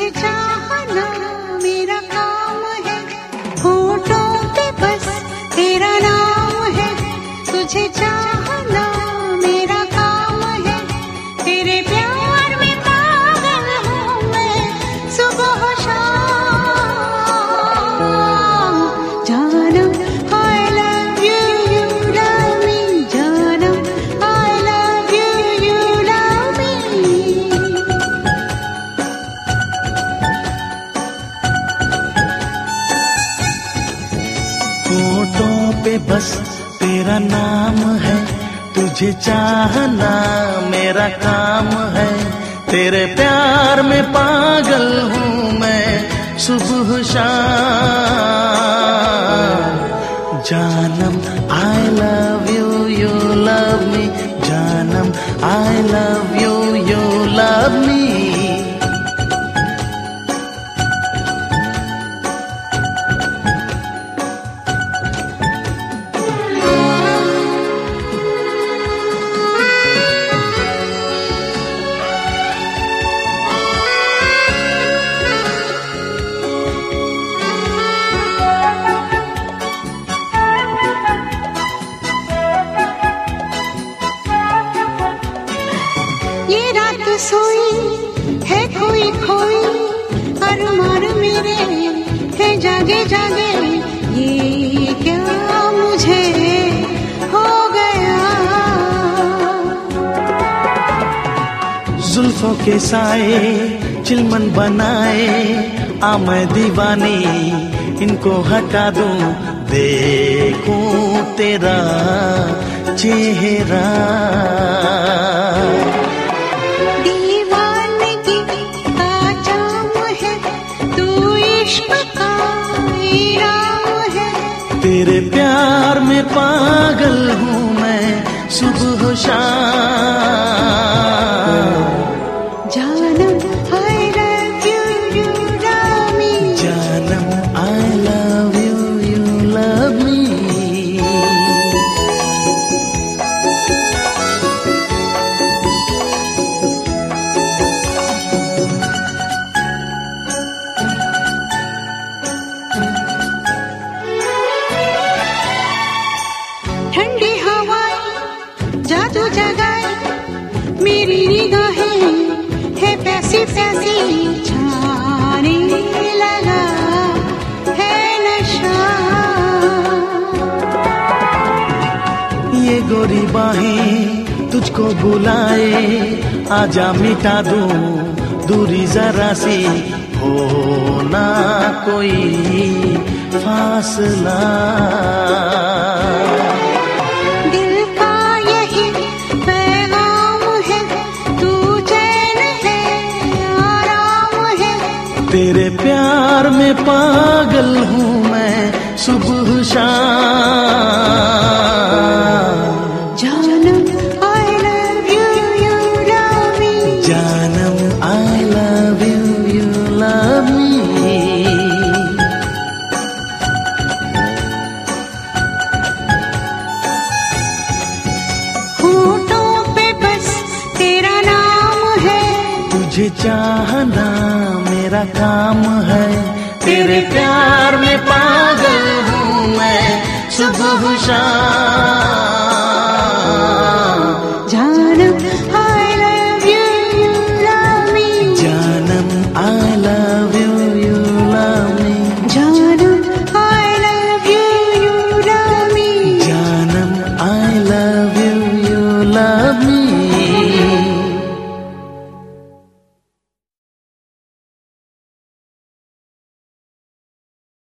तुझे चाहना मेरा बस तेरा नाम है, तुझे चाहना मेरा काम है। तेरे प्यार में पागल हूँ मैं, सुबह शाम। जानम I love you you love me जानम आई लव यू ये रात सोई है खोई खोई अरमान मेरे है जागे जागे। ये क्या मुझे हो गया? जुल्फों के साए चिलमन बनाए आ मैं दीवानी, इनको हटा दूँ। देखूँ तेरा चेहरा। तेरे प्यार में पागल हूँ मैं। सुबह शाम जगाए। मेरी निगाहें है पैसी पैसी छाने नशा। ये गोरी बाहें तुझको बुलाए, आजा मिटा दूँ, दूरी जरा सी। हो ना कोई फासला। तेरे प्यार में पागल हूँ मैं सुबह शाम। जानम I love you you love me. जानम I love you you love me होठों पे बस तेरा नाम है। तुझे चाहना मेरा काम है तेरे प्यार में पागल हूँ मैं सुबह जानम I love you you love me जानम I love you you love me जानम I love you you love me जानम I love you you love me